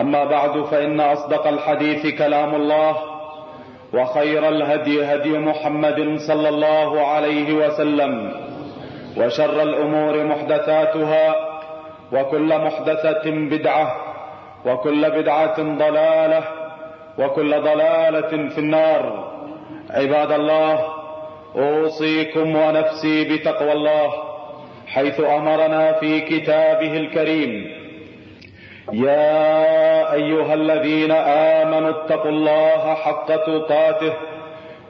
أما بعد فإن أصدق الحديث كلام الله وخير الهدي هدي محمد صلى الله عليه وسلم وشر الأمور محدثاتها وكل محدثة بدعة وكل بدعة ضلالة وكل ضلالة في النار. عباد الله أوصيكم ونفسي بتقوى الله حيث أمرنا في كتابه الكريم. يا أيها الذين آمنوا اتقوا الله حق تقاته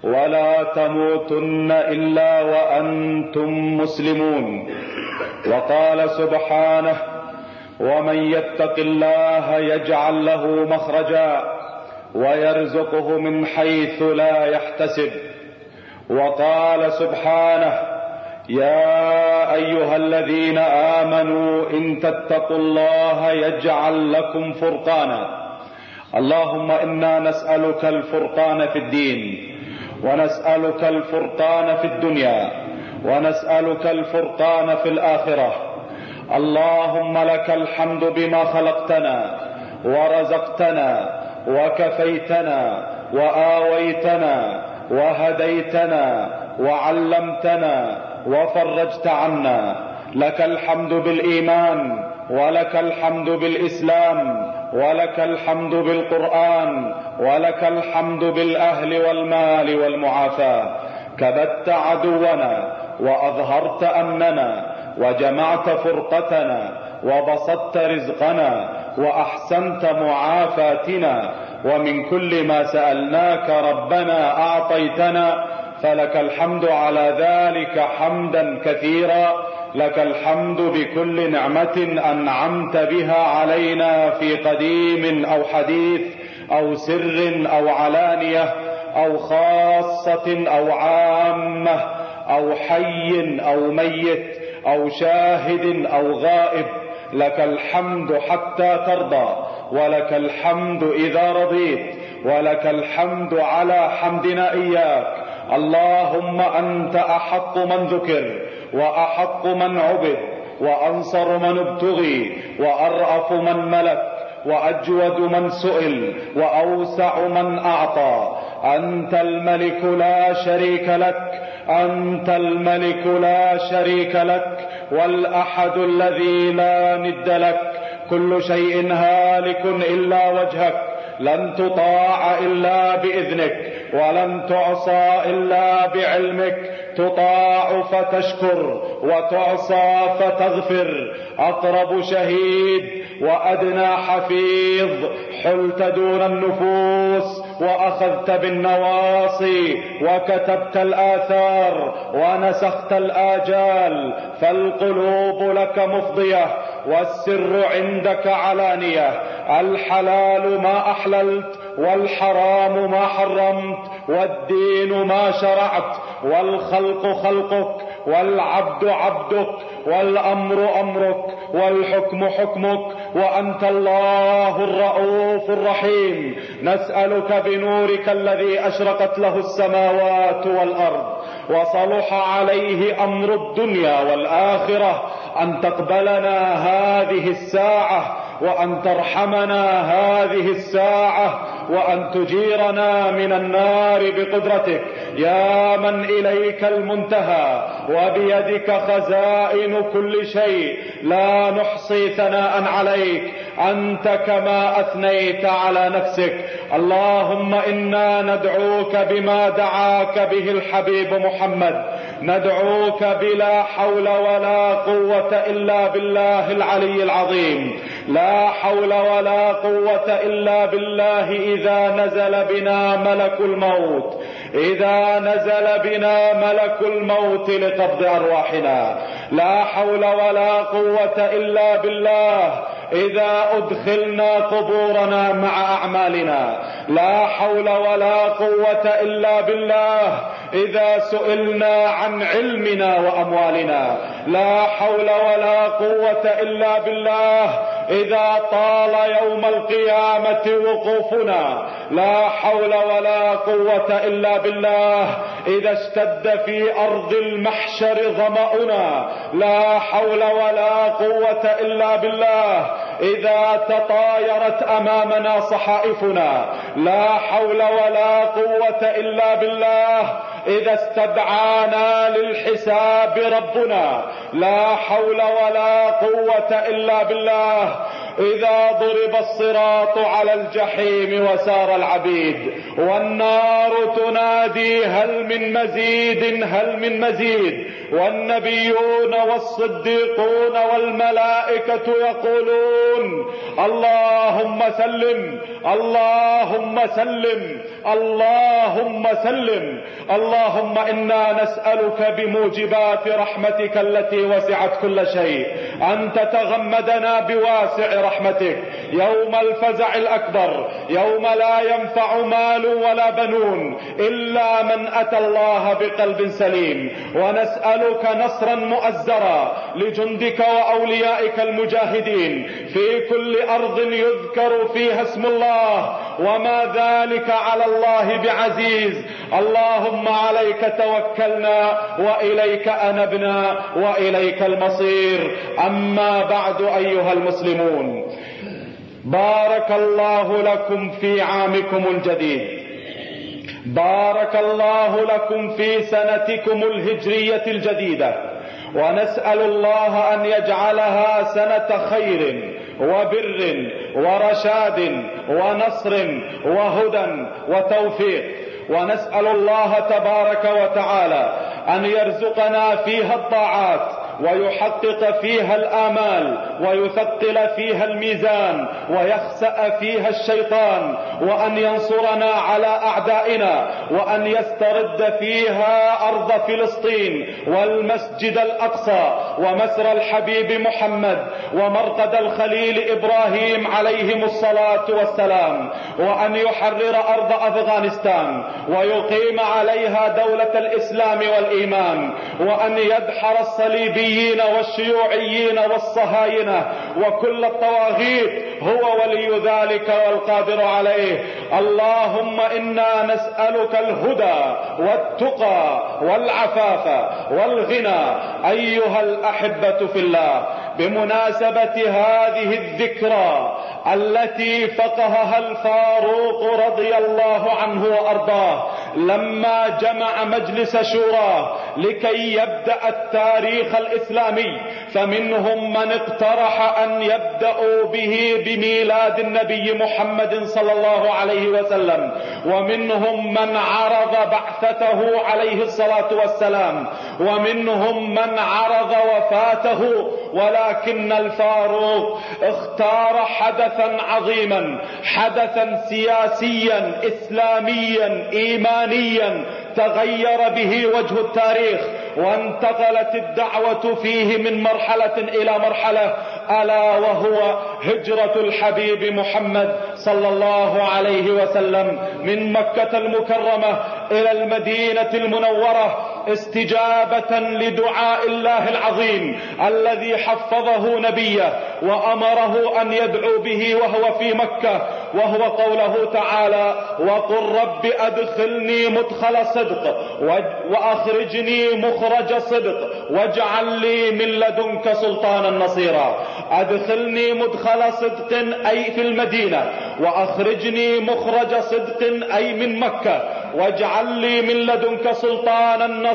ولا تموتن إلا وأنتم مسلمون. وقال سبحانه ومن يتق الله يجعل له مخرجا ويرزقه من حيث لا يحتسب. وقال سبحانه يا أيها الذين آمنوا إن تتقوا الله يجعل لكم فرقانا. اللهم إنا نسألك الفرقان في الدين ونسألك الفرقان في الدنيا ونسألك الفرقان في الآخرة. اللهم لك الحمد بما خلقتنا ورزقتنا وكفيتنا وآويتنا وهديتنا وعلمتنا وفرجت عنا. لك الحمد بالإيمان ولك الحمد بالإسلام ولك الحمد بالقرآن ولك الحمد بالأهل والمال والمعافاه كبت عدونا وأظهرت أمننا وجمعت فرقتنا وبسطت رزقنا وأحسنت معافاتنا. ومن كل ما سألناك ربنا أعطيتنا فلك الحمد على ذلك حمدا كثيرا لك الحمد بكل نعمة أنعمت بها علينا في قديم أو حديث أو سر أو علانية أو خاصة أو عامة أو حي أو ميت أو شاهد أو غائب لك الحمد حتى ترضى ولك الحمد إذا رضيت ولك الحمد على حمدنا إياك. اللهم أنت أحق من ذكر وأحق من عبد وأنصر من ابتغي وأرأف من ملك وأجود من سئل وأوسع من أعطى. أنت الملك لا شريك لك أنت الملك لا شريك لك والأحد الذي لا ند لك. كل شيء هالك إلا وجهك. لن تطاع إلا بإذنك ولن تعصى إلا بعلمك. تطاع فتشكر وتعصى فتغفر. أقرب شهيد وأدنى حفيظ حلت دون النفوس. وأخذت بالنواصي وكتبت الآثار ونسخت الآجال فالقلوب لك مفضية والسر عندك علانية الحلال ما أحللت والحرام ما حرمت والدين ما شرعت والخلق خلقك والعبد عبدك والأمر أمرك والحكم حكمك وأنت الله الرؤوف الرحيم. نسألك بنورك الذي أشرقت له السماوات والأرض وصلح عليه أمر الدنيا والآخرة أن تقبلنا هذه الساعة وأن ترحمنا هذه الساعة وأن تجيرنا من النار بقدرتك. يا من إليك المنتهى وبيدك خزائن كل شيء. لا نحصي ثناء عليك. أنت كما أثنيت على نفسك. اللهم إنا ندعوك بما دعاك به الحبيب محمد. ندعوك بلا حول ولا قوة إلا بالله العلي العظيم. لا حول ولا قوة إلا بالله إذا نزل بنا ملك الموت إذا نزل بنا ملك الموت لقبض أرواحنا. لا حول ولا قوة إلا بالله. إذا أدخلنا قبورنا مع أعمالنا لا حول ولا قوة إلا بالله. إذا سئلنا عن علمنا وأموالنا لا حول ولا قوة إلا بالله. إذا طال يوم القيامة وقوفنا لا حول ولا قوة إلا بالله. إذا اشتد في أرض المحشر ظمأنا. لا حول ولا قوة إلا بالله. إذا تطايرت أمامنا صحائفنا. لا حول ولا قوة إلا بالله. إذا استدعانا للحساب ربنا. لا حول ولا قوة إلا بالله. إذا ضرب الصراط على الجحيم وسار العبيد والنار تنادي هل من مزيد هل من مزيد؟ والنبيون والصديقون والملائكة يقولون اللهم سلم اللهم سلم اللهم سلم. اللهم إنا نسألك بموجبات رحمتك التي وسعت كل شيء. أن تتغمدنا بواسع رحمتك. يوم الفزع الأكبر. يوم لا ينفع مال ولا بنون إلا من أتى الله بقلب سليم. ونسألك نصرا مؤزرا لجندك وأوليائك المجاهدين. في كل أرض يذكر فيها اسم الله. وما ذلك على الله بعزيز. اللهم عليك توكلنا وإليك أنبنا وإليك المصير. أما بعد أيها المسلمون. بارك الله لكم في عامكم الجديد. بارك الله لكم في سنتكم الهجرية الجديدة. ونسأل الله أن يجعلها سنة خير. وبر ورشاد ونصر وهدى وتوفيق. ونسأل الله تبارك وتعالى أن يرزقنا فيها الطاعات ويحقق فيها الآمال ويثقل فيها الميزان ويخسأ فيها الشيطان وأن ينصرنا على أعدائنا وأن يسترد فيها أرض فلسطين والمسجد الأقصى ومسر الحبيب محمد ومرقد الخليل إبراهيم عليهم الصلاة والسلام وأن يحرر أرض أفغانستان ويقيم عليها دولة الإسلام والإيمان وأن يدحر الصليبي الصليبيين والشيوعيين والصهاينة وكل الطواغيت هو ولي ذلك والقادر عليه. اللهم إنا نسألك الهدى والتقى والعفاف والغنى. أيها الأحبة في الله بمناسبة هذه الذكرى التي فقهها الفاروق رضي الله عنه وأرضاه لما جمع مجلس شورى لكي يبدأ التاريخ الإسلامي فمنهم من اقترح أن يبدأوا به بميلاد النبي محمد صلى الله عليه وسلم ومنهم من عرض بعثته عليه الصلاة والسلام ومنهم من عرض وفاته ولكن الفاروق اختار حدثا عظيما حدثا سياسيا إسلاميا إيمانيا تغير به وجه التاريخ وانتقلت الدعوة فيه من مرحلة إلى مرحلة ألا وهو هجرة الحبيب محمد صلى الله عليه وسلم من مكة المكرمة إلى المدينة المنورة. استجابة لدعاء الله العظيم الذي حفظه نبيه وأمره أن يدعو به وهو في مكة وهو قوله تعالى وقل رب أدخلني مدخل صدق وأخرجني مخرج صدق واجعل لي من لدنك سلطانا نصيرا أدخلني مدخل صدق أي في المدينة وأخرجني مخرج صدق أي من مكة واجعل لي من لدنك سلطانا نصيرا.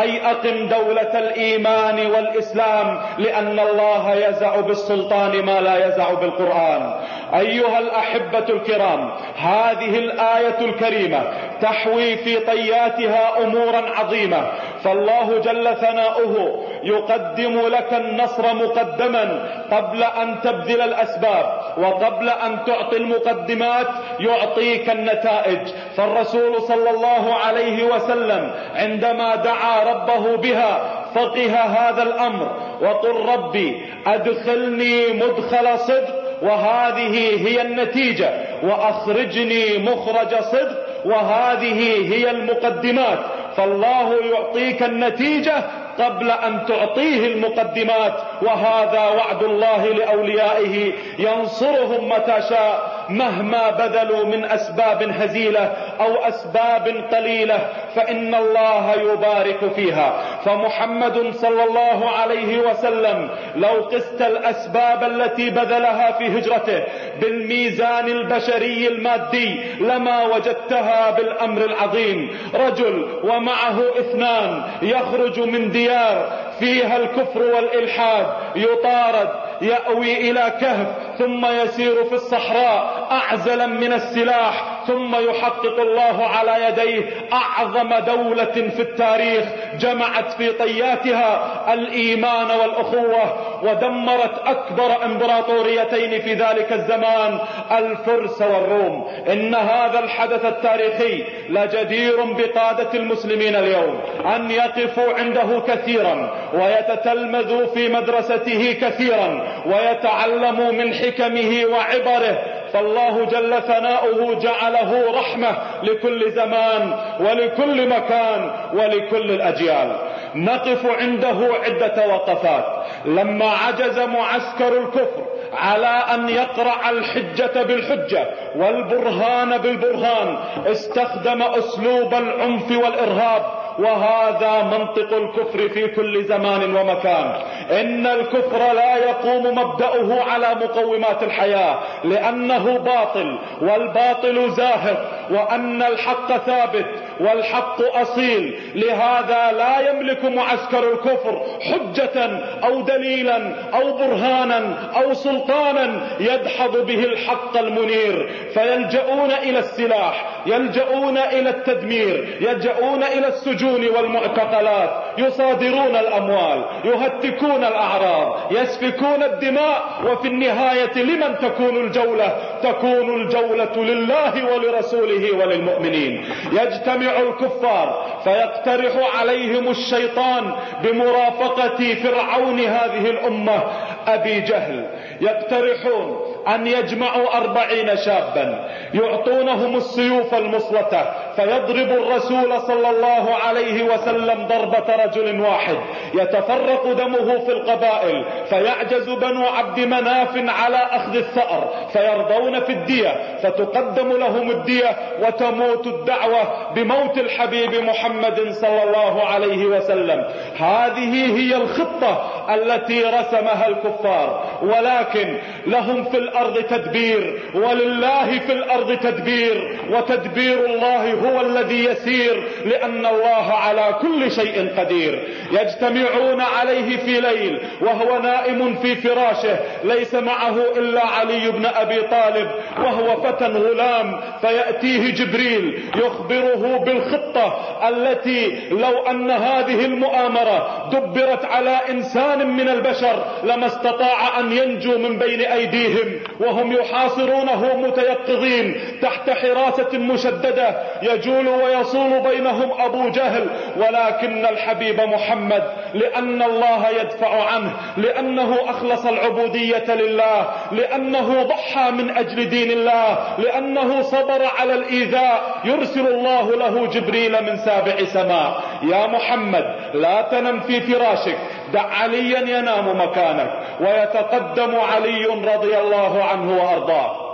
أي أقم دولة الإيمان والإسلام لأن الله يزع بالسلطان ما لا يزع بالقرآن. أيها الأحبة الكرام هذه الآية الكريمة تحوي في طياتها أمورا عظيمة فالله جل ثناؤه يقدم لك النصر مقدما قبل أن تبذل الأسباب وقبل أن تعطي المقدمات يعطيك النتائج. فالرسول صلى الله عليه وسلم عندما دعا ربه بها فقه هذا الأمر وقل ربي أدخلني مدخل صدق وهذه هي النتيجة وأخرجني مخرج صدق وهذه هي المقدمات. فالله يعطيك النتيجة قبل أن تعطيه المقدمات وهذا وعد الله لأوليائه ينصرهم متى شاء. مهما بذلوا من أسباب هزيلة أو أسباب قليلة فإن الله يبارك فيها. فمحمد صلى الله عليه وسلم لو قست الأسباب التي بذلها في هجرته بالميزان البشري المادي لما وجدتها بالأمر العظيم. رجل ومعه اثنان يخرج من ديار فيها الكفر والإلحاد يطارد يأوي إلى كهف ثم يسير في الصحراء أعزلا من السلاح ثم يحقق الله على يديه أعظم دولة في التاريخ جمعت في طياتها الإيمان والأخوة ودمرت أكبر إمبراطوريتين في ذلك الزمان الفرس والروم. إن هذا الحدث التاريخي لجدير بقادة المسلمين اليوم أن يقفوا عنده كثيرا ويتتلمذوا في مدرسته كثيرا ويتعلموا من حكمه وعبره. فالله جل ثناؤه جعله رحمة لكل زمان ولكل مكان ولكل الأجيال. نقف عنده عدة وقفات. لما عجز معسكر الكفر على أن يقرع الحجة بالحجة والبرهان بالبرهان استخدم أسلوب العنف والإرهاب وهذا منطق الكفر في كل زمان ومكان. إن الكفر لا يقوم مبدأه على مقومات الحياة لأنه باطل والباطل زاهق وأن الحق ثابت والحق أصيل. لهذا لا يملك معسكر الكفر حجة أو دليلا أو برهانا أو سلطانا يدحض به الحق المنير. فيلجؤون إلى السلاح يلجؤون إلى التدمير يلجؤون إلى السجون والمعتقلات يصادرون الأموال يهتكون الأعراض يسفكون الدماء وفي النهاية لمن تكون الجولة؟ تكون الجولة لله ولرسوله وللمؤمنين. يجتمع الكفار فيقترح عليهم الشيطان بمرافقة فرعون هذه الأمة. أبي جهل يقترحون أن يجمعوا أربعين شابا. يعطونهم السيوف المصلتة فيضرب الرسول صلى الله عليه وسلم ضربة رجل واحد. يتفرق دمه في القبائل. فيعجز بنو عبد مناف على أخذ الثأر. فيرضون في الدية. فتقدم لهم الدية وتموت الدعوة بموت الحبيب محمد صلى الله عليه وسلم. هذه هي الخطة التي رسمها الكفار. ولكن لهم في الأرض تدبير ولله في الأرض تدبير وتدبير الله هو الذي يسير لأن الله على كل شيء قدير. يجتمعون عليه في ليل وهو نائم في فراشه ليس معه إلا علي بن أبي طالب وهو فتى غلام فيأتيه جبريل يخبره بالخطة التي لو أن هذه المؤامرة دبرت على إنسان من البشر لما استطاع أن ينجو من بين أيديهم. وهم يحاصرونه متيقظين تحت حراسة مشددة يجول ويصول بينهم أبو جهل ولكن الحبيب محمد لأن الله يدفع عنه لأنه أخلص العبودية لله لأنه ضحى من أجل دين الله لأنه صبر على الإيذاء يرسل الله له جبريل من سابع سماء. يا محمد لا تنم في فراشك دع عليا ينام مكانك. ويتقدم علي رضي الله عنه وأرضاه.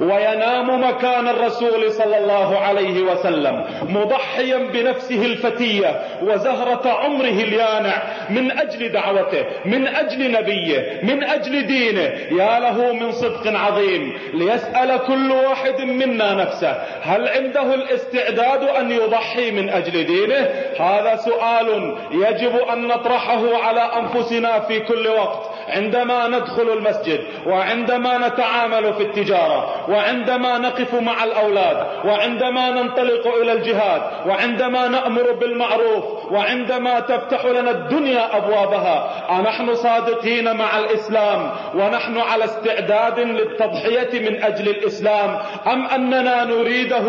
وينام مكان الرسول صلى الله عليه وسلم مضحيا بنفسه الفتية وزهرة عمره اليانع من أجل دعوته من أجل نبيه من أجل دينه. يا له من صدق عظيم ليسأل كل واحد منا نفسه هل عنده الاستعداد أن يضحي من أجل دينه؟ هذا سؤال يجب أن نطرحه على أنفسنا في كل وقت عندما ندخل المسجد وعندما نتعامل في التجارة وعندما نقف مع الأولاد وعندما ننطلق إلى الجهاد وعندما نأمر بالمعروف وعندما تفتح لنا الدنيا أبوابها أنحن صادقين مع الإسلام ونحن على استعداد للتضحية من أجل الإسلام أم أننا نريده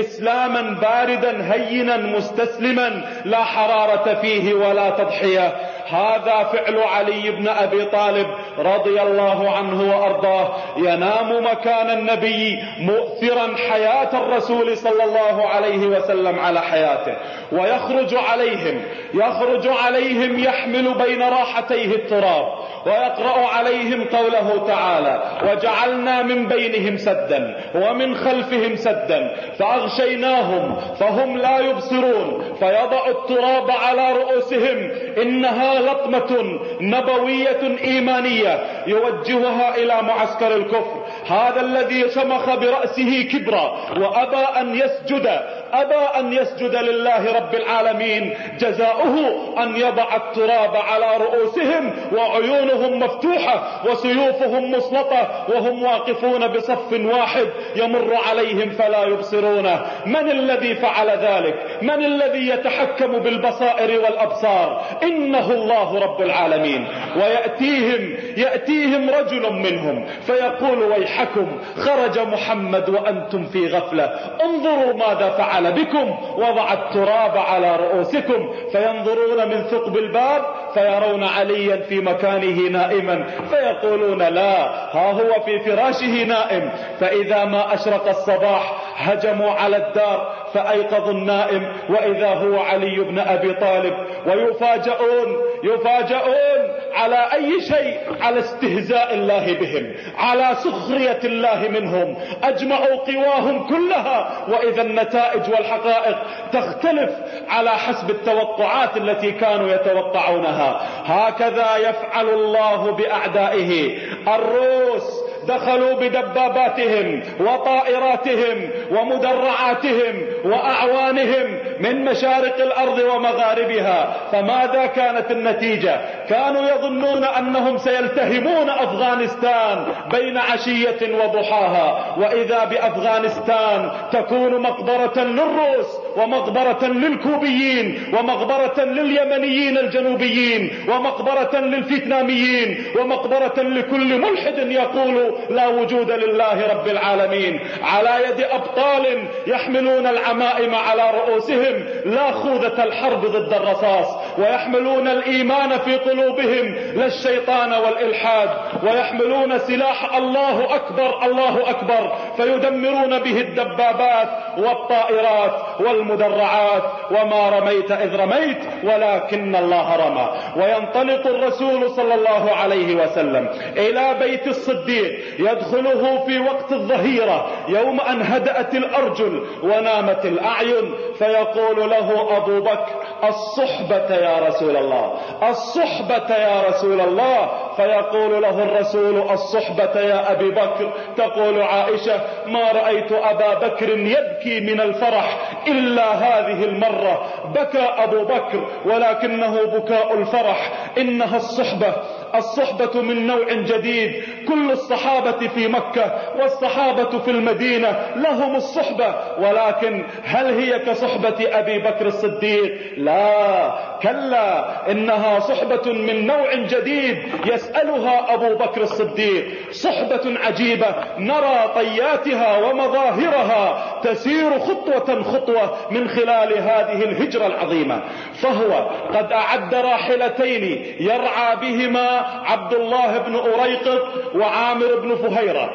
إسلاما باردا هينا مستسلما لا حرارة فيه ولا تضحية؟ هذا فعل علي بن أبي طالب رضي الله عنه وأرضاه. ينام مكان النبي مؤثرا حياة الرسول صلى الله عليه وسلم على حياته. ويخرج عليهم يخرج عليهم يحمل بين راحتيه التراب ويقرأ عليهم قوله تعالى وجعلنا من بينهم سدا ومن خلفهم سدا فأغشيناهم فهم لا يبصرون فيضع التراب على رؤوسهم إنها لطمة نبوية إيمانية يوجهها إلى معسكر الكفر. هذا الذي شمخ برأسه كبرا وأبى أن يسجد أبى أن يسجد لله رب العالمين. جزاؤه أن يضع التراب على رؤوسهم وعيونهم مفتوحة وسيوفهم مسلطة وهم واقفون بصف واحد يمر عليهم فلا يبصرونه من الذي فعل ذلك؟ من الذي يتحكم بالبصائر والأبصار؟ إنه الله رب العالمين. ويأتيهم يأتيهم رجل منهم. فيقول ويحكم خرج محمد وأنتم في غفلة. انظروا ماذا فعل بكم. وضع التراب على رؤوسكم. فينظرون من ثقب الباب فيرون عليا في مكانه نائما. فيقولون لا ها هو في فراشه نائم. فإذا ما أشرق الصباح هجموا على الدار فأيقظوا النائم. وإذا هو علي بن أبي طالب ويفاجؤون. يفاجؤون على أي شيء؟ على استهزاء الله بهم على سخرية الله منهم. أجمعوا قواهم كلها. وإذا النتائج والحقائق تختلف على حسب التوقعات التي كانوا يتوقعونها. هكذا يفعل الله بأعدائه. الروس دخلوا بدباباتهم وطائراتهم ومدرعاتهم وأعوانهم من مشارق الأرض ومغاربها. فماذا كانت النتيجة؟ كانوا يظنون أنهم سيلتهمون أفغانستان بين عشية وضحاها. وإذا بأفغانستان تكون مقبرة للروس ومقبرة للكوبيين ومقبرة لليمنيين الجنوبيين ومقبرة للفيتناميين ومقبرة لكل ملحد يقول لا وجود لله رب العالمين. على يد أبطال يحملون العمائم على رؤوسهم لا خوذة الحرب ضد الرصاص ويحملون الإيمان في قلوبهم لا الشيطان والإلحاد ويحملون سلاح الله أكبر الله أكبر فيدمرون به الدبابات والطائرات والمدرعات وما رميت إذ رميت ولكن الله رمى. وينطلق الرسول صلى الله عليه وسلم إلى بيت الصديق يدخله في وقت الظهيرة يوم أن هدأت الأرجل ونامت الأعين فيقول له أبو بكر الصحبة يا رسول الله الصحبة يا رسول الله. فيقول له الرسول الصحبة يا أبي بكر. تقول عائشة ما رأيت أبا بكر يبكي من الفرح إلا هذه المرة. بكى أبو بكر ولكنه بكاء الفرح. إنها الصحبة. الصحبة من نوع جديد. كل الصحابة في مكة والصحابة في المدينة لهم الصحبة. ولكن هل هي كصحبة أبي بكر الصديق؟ لا. كلا. إنها صحبة من نوع جديد يسألها أبو بكر الصديق. صحبة عجيبة. نرى طياتها ومظاهرها تسير خطوة خطوة من خلال هذه الهجرة العظيمة. فهو قد أعد راحلتين يرعى بهما عبد الله بن أريقط وعامر بن فهيرة.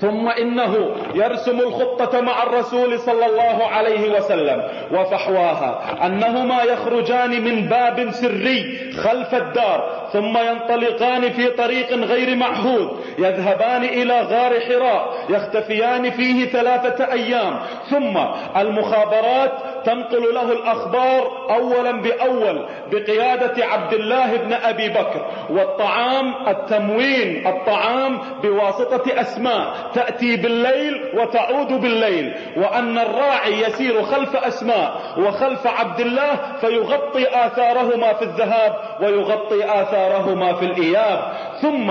ثم إنه يرسم الخطة مع الرسول صلى الله عليه وسلم. وفحواها أنهما يخرجان من باب سري خلف الدار ثم ينطلقان في طريق غير معهود. يذهبان إلى غار حراء يختفيان فيه ثلاثة أيام. ثم المخابرات تنقل له الأخبار أولا بأول بقيادة عبد الله بن أبي بكر والطعام التموين الطعام بواسطة أسماء تأتي بالليل وتعود بالليل وأن الراعي يسير خلف أسماء وخلف عبد الله فيغطي آثارهما في الذهاب ويغطي آثارهما في الإياب. ثم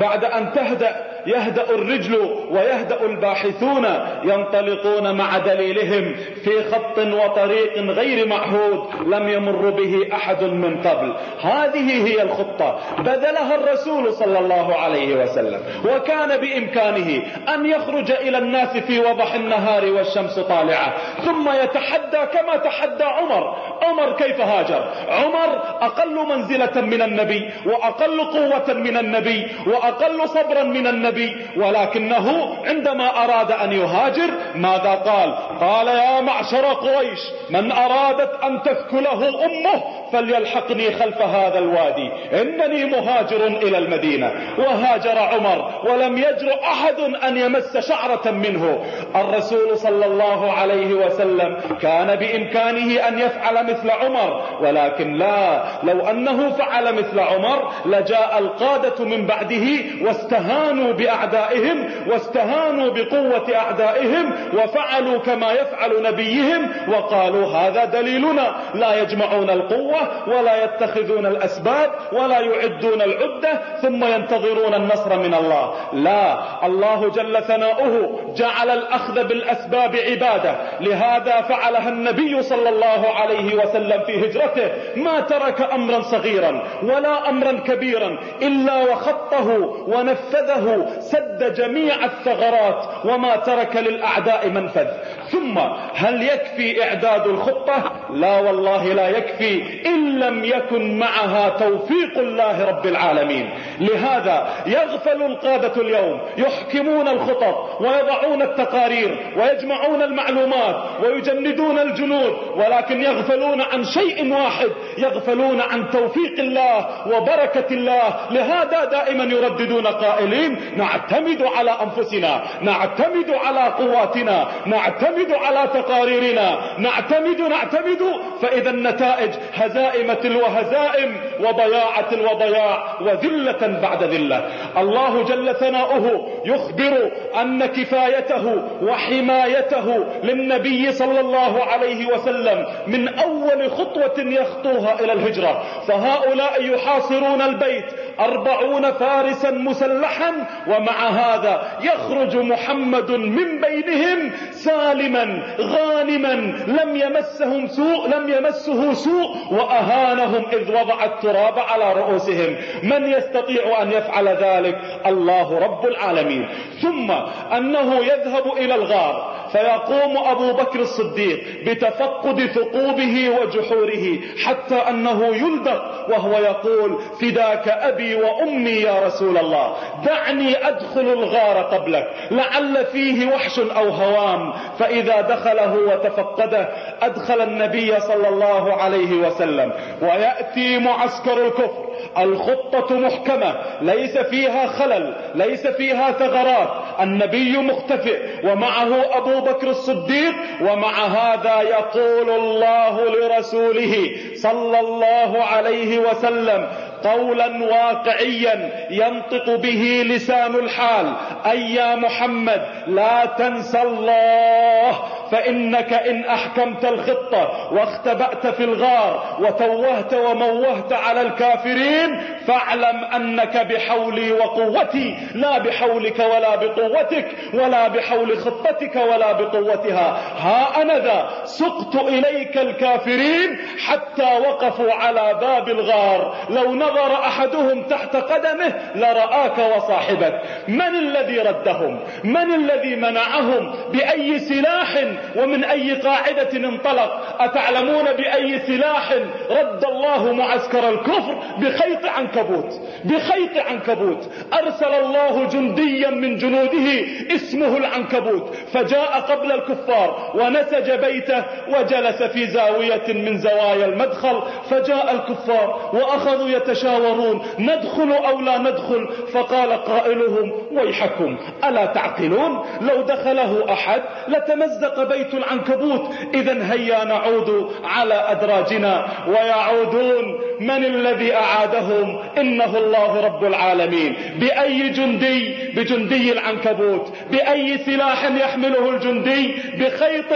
بعد أن تهدأ يهدأ الرجل ويهدأ الباحثون ينطلقون مع دليلهم في خط وطريق غير معهود لم يمر به أحد من قبل. هذه هي الخطة. بذلها الرسول صلى الله عليه وسلم. وكان بإمكانه أن يخرج إلى الناس في وضح النهار والشمس طالعة. ثم يتحدى كما تحدى عمر. عمر كيف هاجر؟ عمر أقل منزلة من النبي وأقل قوة من النبي وأقل صبرا من النبي ولكنه عندما أراد أن يهاجر ماذا قال؟ قال يا معشر قريش من أرادت أن تثكله أمه فليلحقني خلف هذا الوادي. إنني مهاجر إلى المدينة. وهاجر عمر ولم يجر أحد أن يمس شعرة منه. الرسول صلى الله عليه وسلم كان بإمكانه أن يفعل مثل عمر ولكن لا لو أنه فعل مثل عمر لجاء القادة من بعده واستهانوا بأعدائهم واستهانوا بقوة أعدائهم وفعلوا كما يفعل نبيهم وقالوا هذا دليلنا لا يجمعون القوة ولا يتخذون الأسباب ولا يعدون العدة ثم ينتظرون النصر من الله. لا الله جل ثناؤه جعل الأخذ بالأسباب عبادة. لهذا فعلها النبي صلى الله عليه وسلم في هجرته. ما ترك أمرا صغيرا ولا أمرا كبيرا إلا وخطه ونفذه سد جميع الثغرات وما ترك للأعداء منفذ. ثم هل يكفي إعداد الخطة؟ لا والله لا يكفي إن لم يكن معها توفيق الله رب العالمين. لهذا يغفل القادة اليوم يحكمون الخطط ويضعون التقارير ويجمعون المعلومات ويجندون الجنود ولكن يغفلون عن شيء واحد يغفلون عن توفيق الله وبركة الله. لهذا دائما يرددون قائلين نعتمد على أنفسنا نعتمد على قواتنا نعتمد على تقاريرنا نعتمد نعتمد. فإذا النتائج هزائم تلو هزائم وضياعة وضياع وذلة بعد ذلة. الله جل ثناؤه يخبر أن كفايته وحمايته للنبي صلى الله عليه وسلم من أول خطوة يخطوها إلى الهجرة. فهؤلاء يحاصرون البيت أربعون فارسا مسلحا ومع هذا يخرج محمد من بينهم سالما غانما لم يمسهم سوء لم يمسه سوء وأهانهم إذ وضع التراب على رؤوسهم. من يستطيع أن يفعل ذلك؟ الله رب العالمين. ثم أنه يذهب إلى الغار. فيقوم أبو بكر الصديق بتفقد ثقوبه وجحوره حتى أنه يلدق وهو يقول فداك أبي وأمي يا رسول الله دعني أدخل الغار قبلك لعل فيه وحش أو هوام فإذا دخله وتفقده أدخل النبي صلى الله عليه وسلم ويأتي معسكر الكفر الخطة محكمة ليس فيها خلل ليس فيها ثغرات. النبي مختفئ ومعه أبو بكر الصديق ومع هذا يقول الله لرسوله صلى الله عليه وسلم قولا واقعيا ينطق به لسان الحال أي يا محمد لا تنسى الله فإنك إن أحكمت الخطة واختبأت في الغار وتوهت وموهت على الكافرين فاعلم أنك بحولي وقوتي لا بحولك ولا بقوتك ولا بحول خطتك ولا بقوتها. ها أنا ذا سقت إليك الكافرين حتى وقفوا على باب الغار. لو نظر أحدهم تحت قدمه لرآك وصاحبك. من الذي ردهم؟ من الذي منعهم؟ بأي سلاح؟ ومن أي قاعدة انطلق؟ أتعلمون بأي سلاح رد الله معسكر الكفر بخيط عنكبوت؟ بخيط عنكبوت. أرسل الله جنديا من جنوده اسمه العنكبوت. فجاء قبل الكفار ونسج بيته وجلس في زاوية من زوايا المدخل. فجاء الكفار وأخذوا يتشاورون. ندخل أو لا ندخل؟ فقال قائلهم ويحكم. ألا تعقلون؟ لو دخله أحد لتمزق بيت العنكبوت. إذا هيا نعود على أدراجنا. ويعودون من الذي أعادهم؟ إنه الله رب العالمين. بأي جندي؟ بجندي العنكبوت. بأي سلاح يحمله الجندي؟ بخيط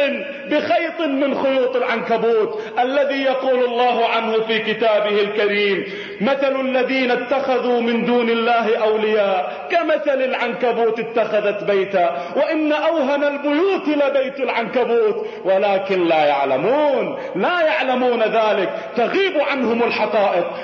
بخيط من خيوط العنكبوت. الذي يقول الله عنه في كتابه الكريم مثل الذين اتخذوا من دون الله أولياء كمثل العنكبوت اتخذت بيتا وإن أوهن البيوت لبيت العنكبوت. ولكن لا يعلمون لا يعلمون ذلك. تغيب عنهم الحقائق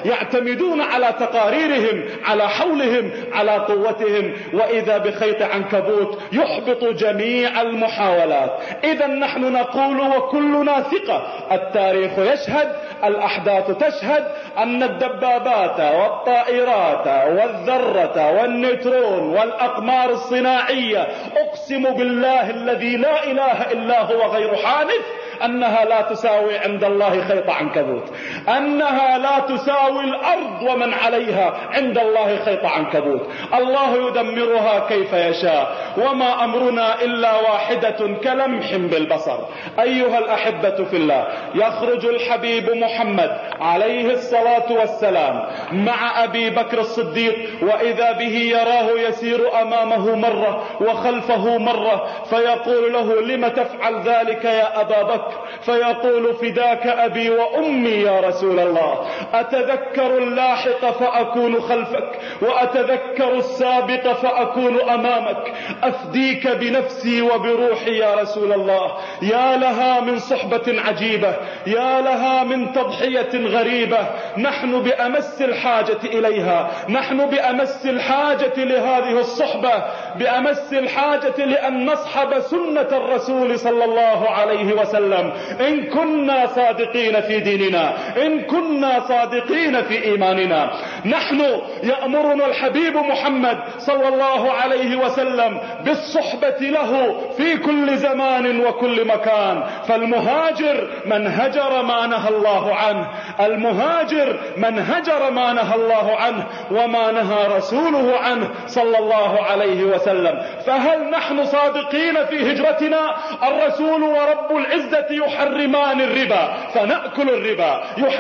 يعتمدون على تقاريرهم على حولهم على قوتهم. وإذا بخيط عنكبوت يحبط جميع المحاولات. إذا نحن نقول وكلنا ثقة. التاريخ يشهد الأحداث تشهد أن الدبابات والطائرات والذرة والنيترون والأقمار الصناعية أقسم بالله الذي لا إله إلا هو غير حادث أنها لا تساوي عند الله خيط عنكبوت. أنها لا تساوي الأرض ومن عليها. عند الله خيط عنكبوت. الله يدمرها كيف يشاء. وما أمرنا إلا واحدة كلمح بالبصر. أيها الأحبة في الله يخرج الحبيب محمد عليه الصلاة والسلام مع أبي بكر الصديق وإذا به يراه يسير أمامه مرة وخلفه مرة فيقول له لم تفعل ذلك يا أبا بكر؟ فيقول فداك أبي وأمي يا رسول الله. أتذكر اللاحق فأكون خلفك وأتذكر السابق فأكون أمامك. أفديك بنفسي وبروحي يا رسول الله. يا لها من صحبة عجيبة يا لها من تضحية غريبة. نحن بأمس الحاجة إليها نحن بأمس الحاجة لهذه الصحبة بأمس الحاجة لأن نصحب سنة الرسول صلى الله عليه وسلم. إن كنا صادقين في ديننا إن كنا صادقين في إيماننا. نحن يأمرنا الحبيب محمد صلى الله عليه وسلم بالصحبة له في كل زمان وكل مكان. فالمهاجر من هجر ما نهى الله عنه. المهاجر من هجر ما نهى الله عنه وما نهى رسوله عنه صلى الله عليه وسلم. فهل نحن صادقين في هجرتنا؟ الرسول ورب العزة يحرمان الربا. فنأكل الربا. يحرمان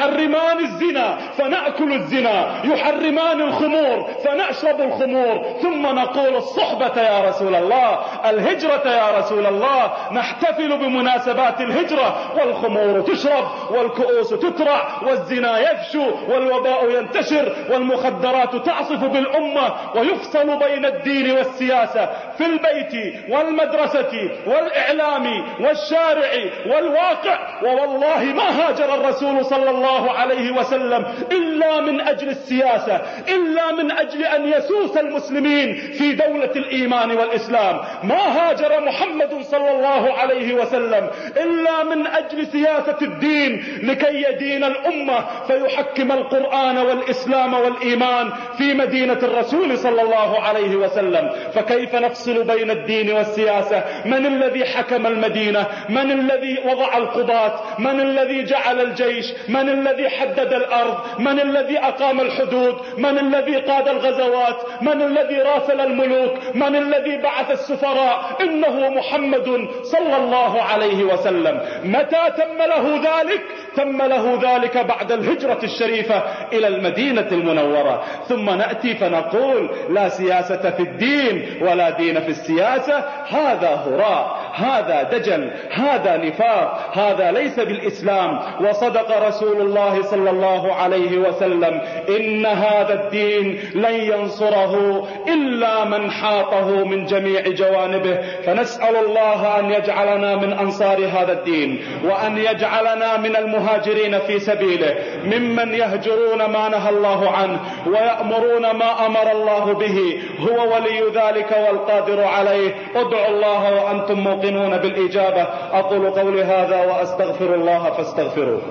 الزنا فنأكل الزنا. يحرمان الخمور فنشرب الخمور. ثم نقول الصحبة يا رسول الله الهجرة يا رسول الله. نحتفل بمناسبات الهجرة. والخمور تشرب والكؤوس تترع والزنا يفشو والوباء ينتشر والمخدرات تعصف بالأمة. ويفصل بين الدين والسياسة. في البيت والمدرسة والإعلام والشارع والواقع. ووالله ما هاجر الرسول صلى الله عليه وسلم إلا من أجل السياسة إلا من أجل أن يسوس المسلمين في دولة الإيمان والإسلام ما هاجر محمد صلى الله عليه وسلم إلا من أجل سياسة الدين لكي يدين الأمة فيحكم القرآن والإسلام والإيمان في مدينة الرسول صلى الله عليه وسلم فكيف نفصل بين الدين والسياسة؟ من الذي حكم المدينة؟ من الذي وضع القضاة؟ من الذي جعل الجيش؟ من الذي حدد الأرض؟ من الذي أقام الحدود؟ من الذي قاد الغزوات؟ من الذي راسل الملوك؟ من الذي بعث السفراء؟ إنه محمد صلى الله عليه وسلم. متى تم له ذلك؟ تم له ذلك بعد الهجرة الشريفة إلى المدينة المنورة. ثم نأتي فنقول لا سياسة في الدين ولا دين في السياسة. هذا هراء. هذا دجل هذا نفاق هذا ليس بالإسلام. وصدق رسول الله صلى الله عليه وسلم إن هذا الدين لن ينصره إلا من حاطه من جميع جوانبه. فنسأل الله أن يجعلنا من أنصار هذا الدين وأن يجعلنا من المهاجرين في سبيله ممن يهجرون ما نهى الله عنه ويأمرون ما أمر الله به. هو ولي ذلك والقادر عليه. ادعوا الله وأنتم موقنون بالإجابة. أقول قولي هذا وأستغفر الله فاستغفروه.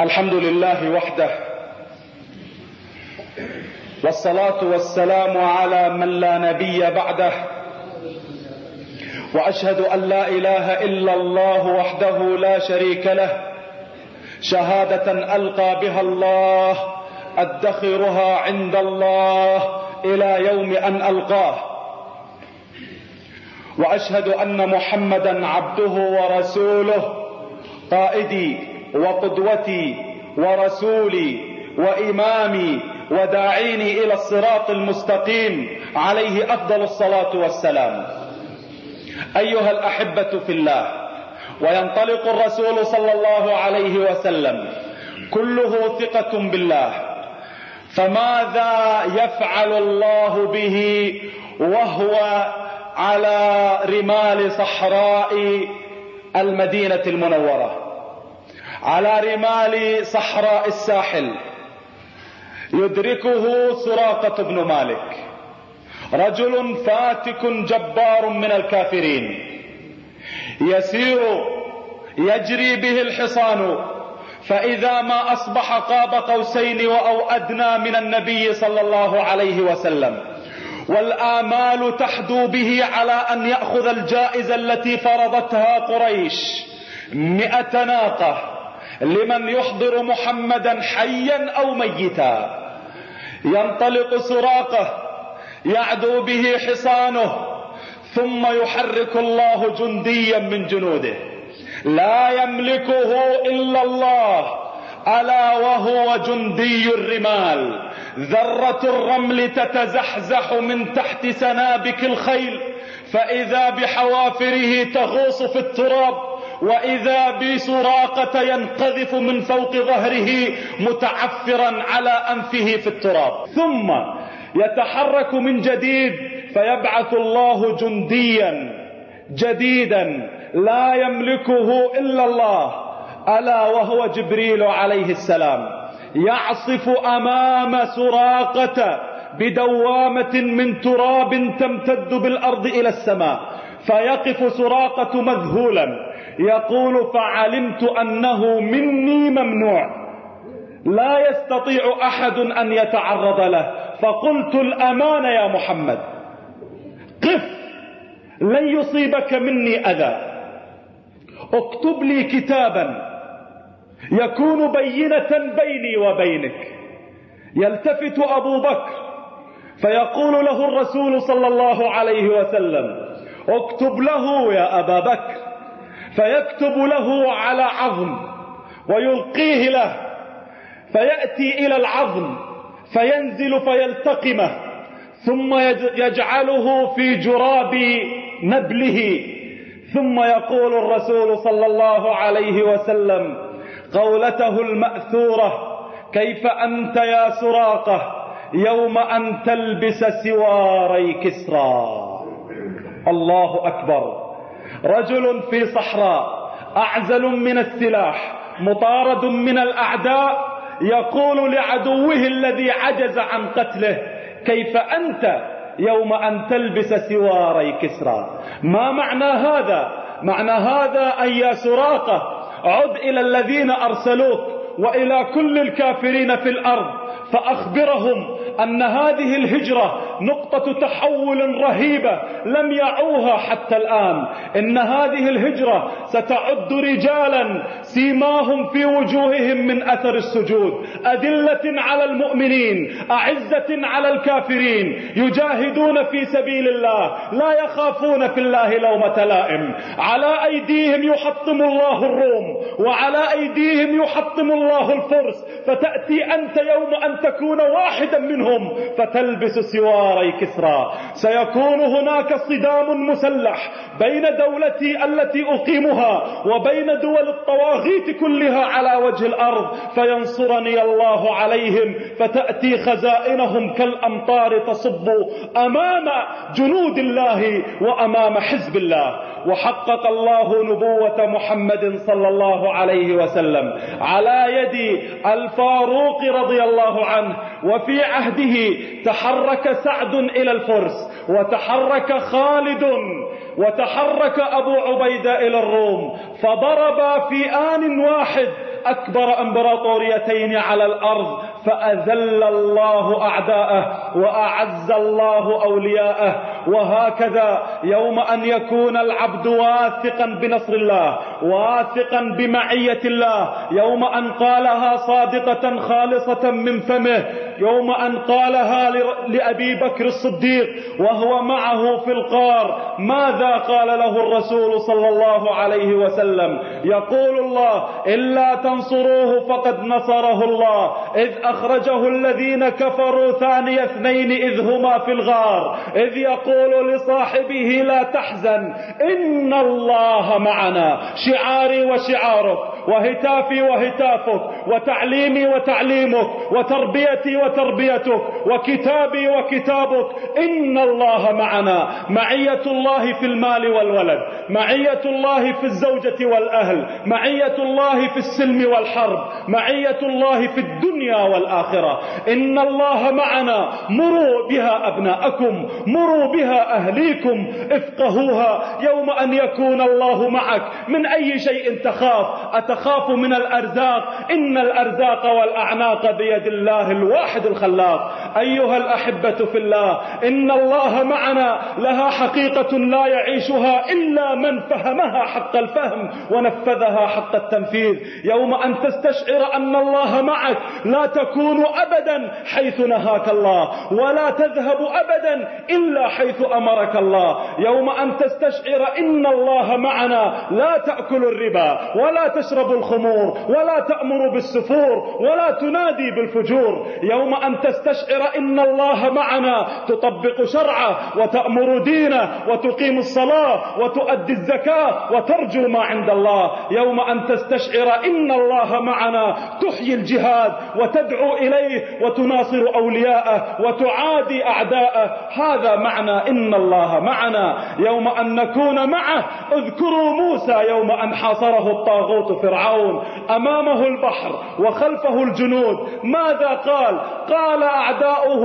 الحمد لله وحده والصلاة والسلام على من لا نبي بعده. وأشهد أن لا إله إلا الله وحده لا شريك له. شهادة ألقى بها الله أدخرها عند الله إلى يوم أن ألقاه. وأشهد أن محمدا عبده ورسوله قائدي وقدوتي ورسولي وإمامي وداعيني إلى الصراط المستقيم عليه أفضل الصلاة والسلام. أيها الأحبة في الله وينطلق الرسول صلى الله عليه وسلم كله ثقة بالله. فماذا يفعل الله به وهو على رمال صحراء المدينة المنورة؟ على رمال صحراء الساحل. يدركه سراقة بن مالك. رجل فاتك جبار من الكافرين. يسير يجري به الحصان. فإذا ما أصبح قاب قوسين أو أدنى من النبي صلى الله عليه وسلم. والآمال تحدو به على أن يأخذ الجائزة التي فرضتها قريش. مئة ناقة. لمن يحضر محمدا حيا أو ميتا. ينطلق سراقه يعدو به حصانه ثم يحرك الله جنديا من جنوده. لا يملكه إلا الله ألا وهو جندي الرمال. ذرة الرمل تتزحزح من تحت سنابك الخيل فإذا بحوافره تغوص في التراب وإذا بسراقة ينقذف من فوق ظهره متعفرا على أنفه في التراب. ثم يتحرك من جديد فيبعث الله جنديا جديدا لا يملكه إلا الله ألا وهو جبريل عليه السلام. يعصف أمام سراقة بدوامة من تراب تمتد بالأرض إلى السماء فيقف سراقة مذهولا. يقول فعلمت أنه مني ممنوع. لا يستطيع أحد أن يتعرض له. فقلت الأمان يا محمد. قف لن يصيبك مني أذى. اكتب لي كتابا يكون بينة بيني وبينك. يلتفت أبو بكر فيقول له الرسول صلى الله عليه وسلم اكتب له يا أبا بكر. فيكتب له على عظم ويلقيه له فيأتي إلى العظم فينزل فيلتقمه ثم يجعله في جراب نبله ثم يقول الرسول صلى الله عليه وسلم قولته المأثورة كيف أنت يا سراقة يوم أن تلبس سواري كسرى؟ الله أكبر. رجل في صحراء أعزل من السلاح مطارد من الأعداء يقول لعدوه الذي عجز عن قتله كيف أنت يوم أن تلبس سواري كسرى؟ ما معنى هذا؟ معنى هذا أن يا سراقة عد إلى الذين أرسلوك وإلى كل الكافرين في الأرض فأخبرهم أن هذه الهجرة نقطة تحول رهيبة لم يعوها حتى الآن. إن هذه الهجرة ستعد رجالا سيماهم في وجوههم من أثر السجود. أدلة على المؤمنين أعزة على الكافرين. يجاهدون في سبيل الله لا يخافون في الله لومة لائم. على أيديهم يحطم الله الروم وعلى أيديهم يحطم الله الفرس. فتأتي أنت يوم أن تكون واحدا منهم فتلبس سواري كسرى. سيكون هناك صدام مسلح بين دولتي التي أقيمها وبين دول الطواغيت كلها على وجه الأرض. فينصرني الله عليهم فتأتي خزائنهم كالأمطار تصب أمام جنود الله وأمام حزب الله. وحقق الله نبوة محمد صلى الله عليه وسلم على يد الفاروق رضي الله عنه. وفي عهده تحرك سعد إلى الفرس وتحرك خالد وتحرك أبو عبيدة إلى الروم فضرب في آن واحد أكبر إمبراطوريتين على الأرض فأذل الله أعداءه وأعز الله أولياءه وهكذا يوم أن يكون العبد واثقا بنصر الله واثقا بمعية الله. يوم أن قالها صادقة خالصة من فمه يوم أن قالها لأبي بكر الصديق وهو معه في القار. ماذا قال له الرسول صلى الله عليه وسلم؟ يقول الله إلا تنصروه فقد نصره الله. إذ أخرجه الذين كفروا ثاني اثنين إذ هما في الغار. إذ يقول لصاحبه لا تحزن إن الله معنا شعاري وشعارك. وهتافي وهتافك وتعليمي وتعليمك وتربيتي وتربيتك وكتابي وكتابك. إن الله معنا. معية الله في المال والولد معية الله في الزوجة والأهل معية الله في السلم والحرب معية الله في الدنيا والآخرة. إن الله معنا. مروا بها أبناءكم مروا بها أهليكم. افقهوها. يوم أن يكون الله معك. من أي شيء تخاف؟ أتخاف من الأرزاق. إن الأرزاق والأعناق بيد الله الواحد الخلاق. أيها الأحبة في الله إن الله معنا. لها حقيقة لا يعيشها إلا من فهمها حق الفهم ونفذها حق التنفيذ. يوم أن تستشعر أن الله معك لا تكون أبدا حيث نهاك الله ولا تذهب أبدا إلا حيث أمرك الله. يوم أن تستشعر إن الله معنا لا تأكل الربا ولا تشرب الخمور ولا تأمر بالسفور ولا تنادي بالفجور. يوم أن تستشعر إن الله معنا تطبق شرعه وتأمر دينه وتقيم الصلاة وتؤدي الزكاة وترجو ما عند الله. يوم أن تستشعر إن الله معنا تحيي الجهاد وتدعو إليه وتناصر أولياءه وتعادي أعداءه. هذا معنى إن الله معنا. يوم أن نكون معه اذكروا موسى يوم أن حاصره الطاغوت فرعون أمامه البحر وخلفه الجنود. ماذا قال؟ قال أعداؤه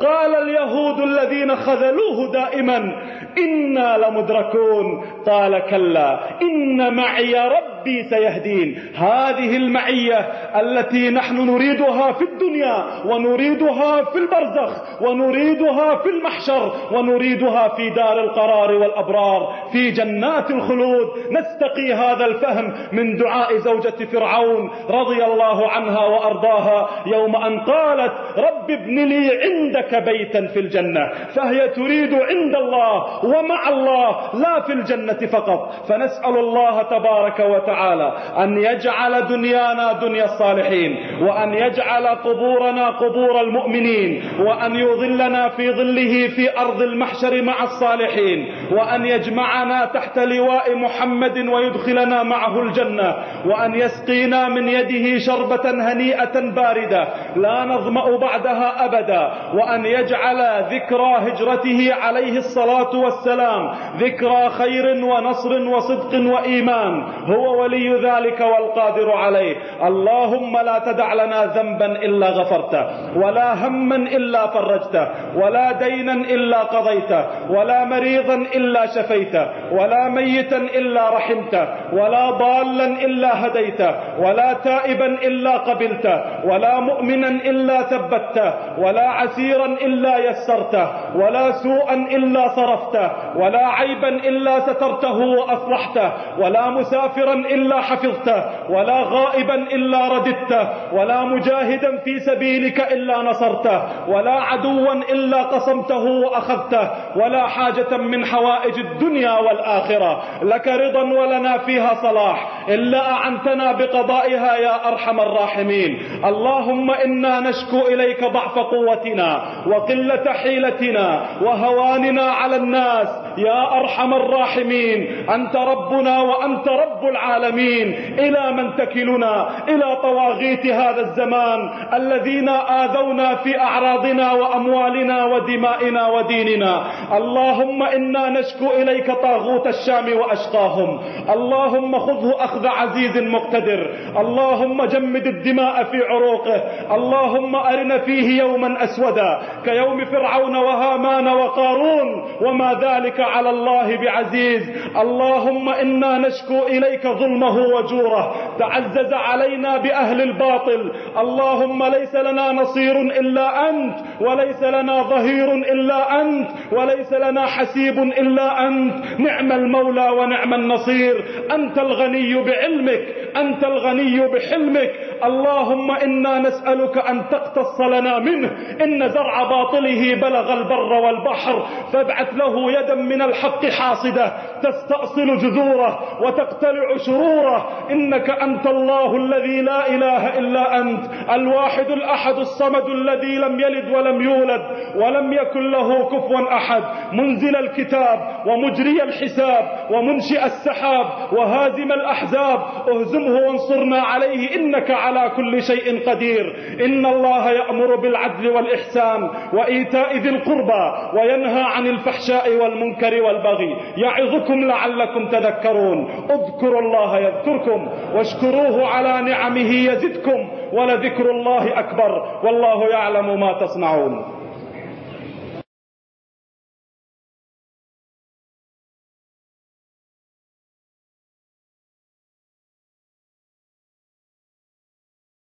قال اليهود الذين خذلوه دائما إنا لمدركون. قال كلا إن معي ربي سيهدين. هذه المعية التي نحن نريدها في الدنيا ونريدها في البرزخ ونريدها في المحشر ونريدها في دار القرار والأبرار في جنات الخلود. نستقي هذا الفهم من دعاء زوجة فرعون رضي الله عنها وأرضاها يوم أن قالت رب ابن لي عندك بيتا في الجنة فهي تريد عند الله ومع الله لا في الجنة فقط. فنسأل الله تبارك وتعالى أن يجعل دنيانا دنيا الصالحين وأن يجعل قبورنا قبور المؤمنين وأن يظلنا في ظله في أرض المحشر مع الصالحين وأن يجمعنا تحت لواء محمد ويدخلنا معه الجنة. وأن يسقينا من يده شربة هنيئة باردة لا نظمأ بعدها أبدا وأن يجعل ذكرى هجرته عليه الصلاة والسلام ذكرى خير ونصر وصدق وإيمان هو ولي ذلك والقادر عليه. اللهم لا تدع لنا ذنبا إلا غفرته ولا هما إلا فرجته ولا دينا إلا قضيته ولا مريضا إلا شفيته ولا ميتا إلا رحمته ولا ضالا إلا هديته ولا تائبا إلا قبلته ولا مؤمنا إلا ثبته ولا عسيرا إلا يسرته ولا سوءا إلا صرفته ولا عيبا إلا سترته وأصلحته ولا مسافرا إلا حفظته ولا غائبا إلا رددته ولا مجاهدا في سبيلك إلا نصرته ولا عدوا إلا قصمته وأخذته ولا حاجة من حوائج الدنيا والآخرة لك رضا ولنا فيها صلاح إلا أعنتنا بقضائها يا أرحم الراحمين. اللهم إنا نشكو إليك ضعف قوتنا وقلة حيلتنا وهواننا على الناس يا أرحم الراحمين. أنت ربنا وأنت رب العالمين. إلى من تكلنا؟ إلى طواغيت هذا الزمان الذين آذونا في أعراضنا وأموالنا ودمائنا وديننا. اللهم إنا نشكو إليك طاغوت الشام وأشقاهم. اللهم خذه أخذ عزيز مقتدر. اللهم جمد الدماء في عروقه. اللهم أرنا فيه يوما أسودا. كيوم فرعون وهامان وقارون. وما ذلك على الله بعزيز. اللهم إنا نشكو إليك ظلمه وجوره. تعزز علينا بأهل الباطل. اللهم ليس لنا نصير إلا أنت. وليس لنا ظهير إلا أنت. وليس لنا حسيب إلا أنت. نعم المولى ونعم النصير. أنت الغني بعلمك أنت الغني بحلمك. اللهم إنا نسألك أن تقتص لنا منه. إن زرع باطله بلغ البر والبحر. فابعث له يدا من الحق حاصدة. تستأصل جذوره وتقتلع شروره. إنك أنت الله الذي لا إله إلا أنت. الواحد الأحد الصمد الذي لم يلد ولم يولد ولم يكن له كفوا أحد. منزل الكتاب ومجري الحساب ومنشئ السحاب وهازم الأحزاب. اهزمه وانصرنا عليه. إنك على كل شيء قدير. إن الله يأمر بالعدل والإحسان وإيتاء ذي القربى وينهى عن الفحشاء والمنكر والبغي. يعظكم لعلكم تذكرون. اذكروا الله يذكركم واشكروه على نعمه يزدكم ولذكر الله أكبر. والله يعلم ما تصنعون.